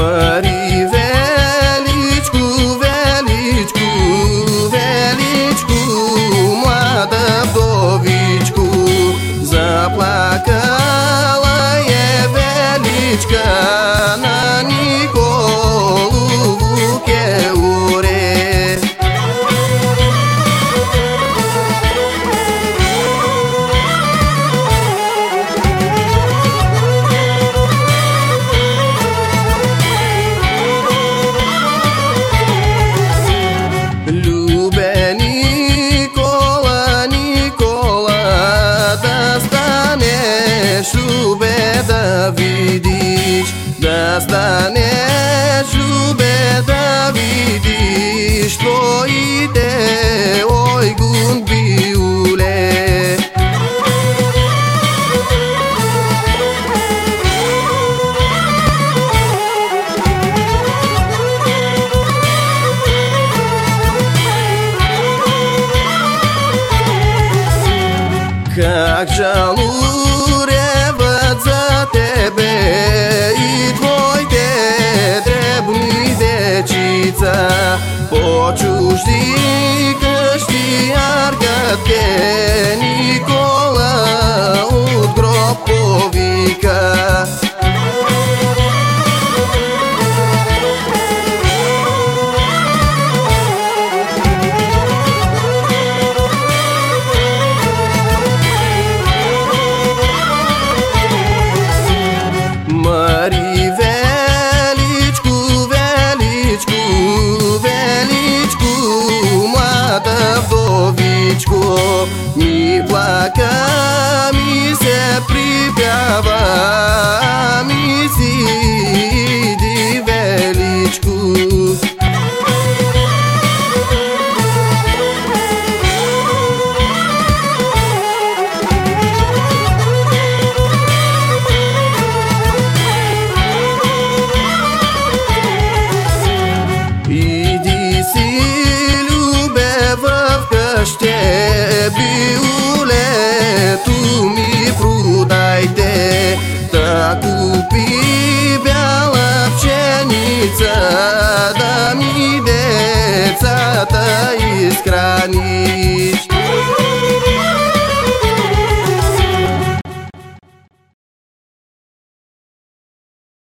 mări Nastane žube da vidiš tvoji te oj gun biule Как жалуре fetiță Pociu știi că știi argă pe Ми плака, ми се припява Ми сиди величко Иди си ще биуле ту ми продайте да купи бяла пшеница да ми децата изхраниш